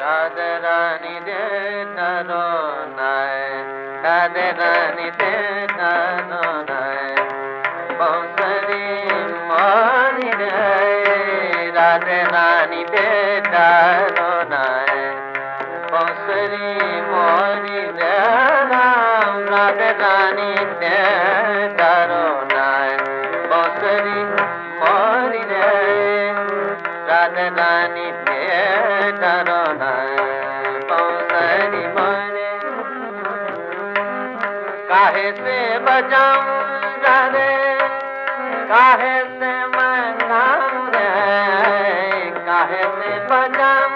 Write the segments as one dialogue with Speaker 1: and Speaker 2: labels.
Speaker 1: राधे रानी दे दरो नाय राधे रानी दे दरो नाय बंसरी मोरी रे राधे रानी दे दरो नाय बंसरी मोरी रे राम राधे रानी दे बजाऊं रे काहे से मनाऊं रे काहे से बजाऊं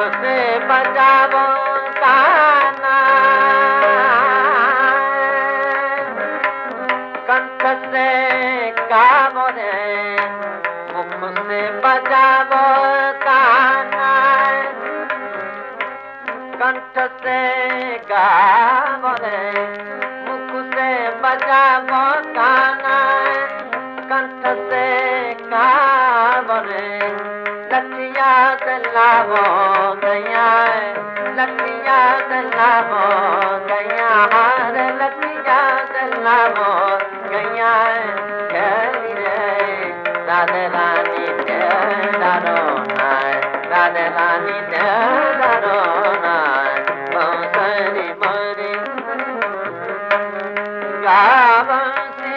Speaker 1: बजावो गाना कंठ से गावो रे मुख से बजावो गाना कंठ से मुख से बजावो गाना कंठ से दलावो गया दलावो गया हार लठिया दलावो गया गरी रे राधे रानी दे दारो नाय राधे रानी दे बंसरी मरी मैं गावसी